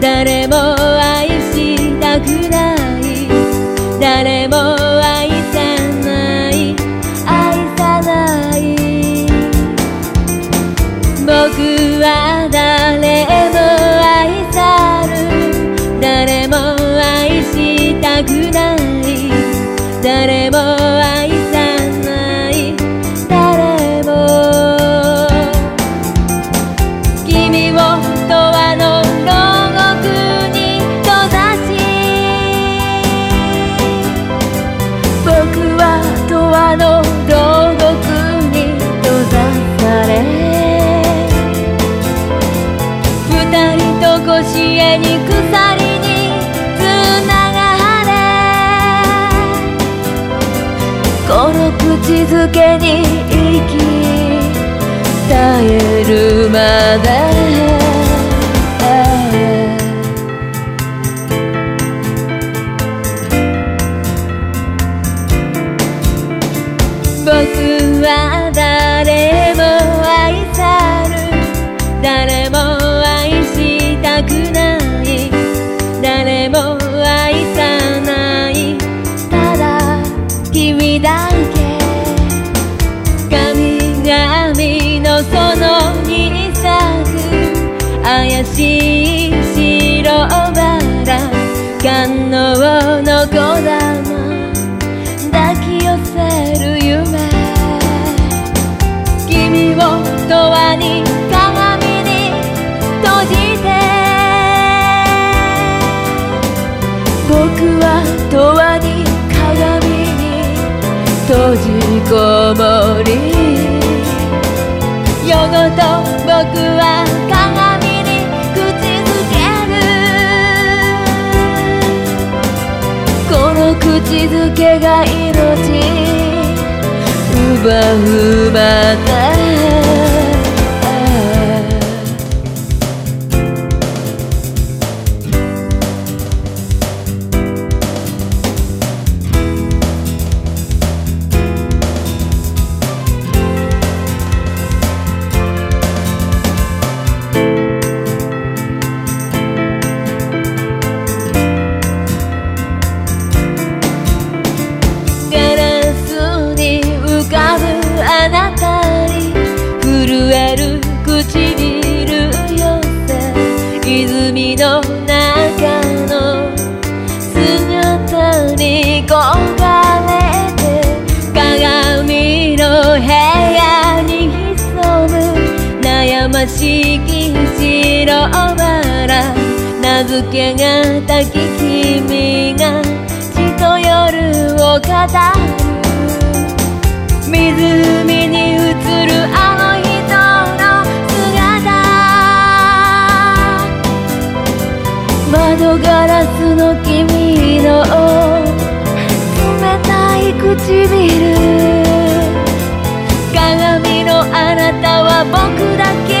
誰も愛したくない。誰も愛さない。愛さない。僕は誰も愛さる。誰も愛したくない。人と腰へに鎖につながれ。この口づけに生き絶えるまで。しい白バラ観音の子玉抱き寄せる夢。君を永遠に鏡に閉じて。僕は永遠に鏡に閉じこもり。夜ごと僕はづけが命。奪うましき白バラ名付けがたき君が血と夜を語る。湖に映るあの人の姿。窓ガラスの君の冷たい唇。鏡のあなたは僕だけ。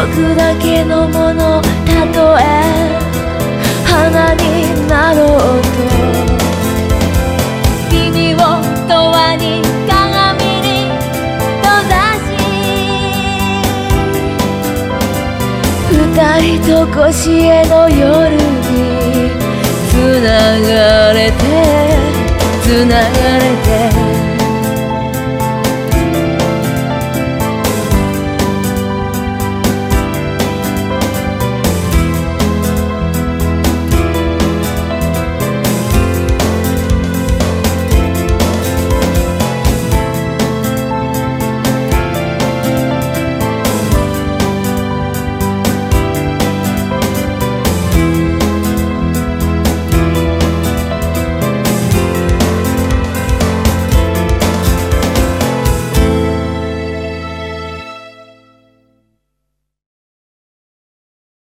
僕だけのものたとえ花になろうと君を永遠に鏡に閉ざし二人と腰への夜につながれてつながれて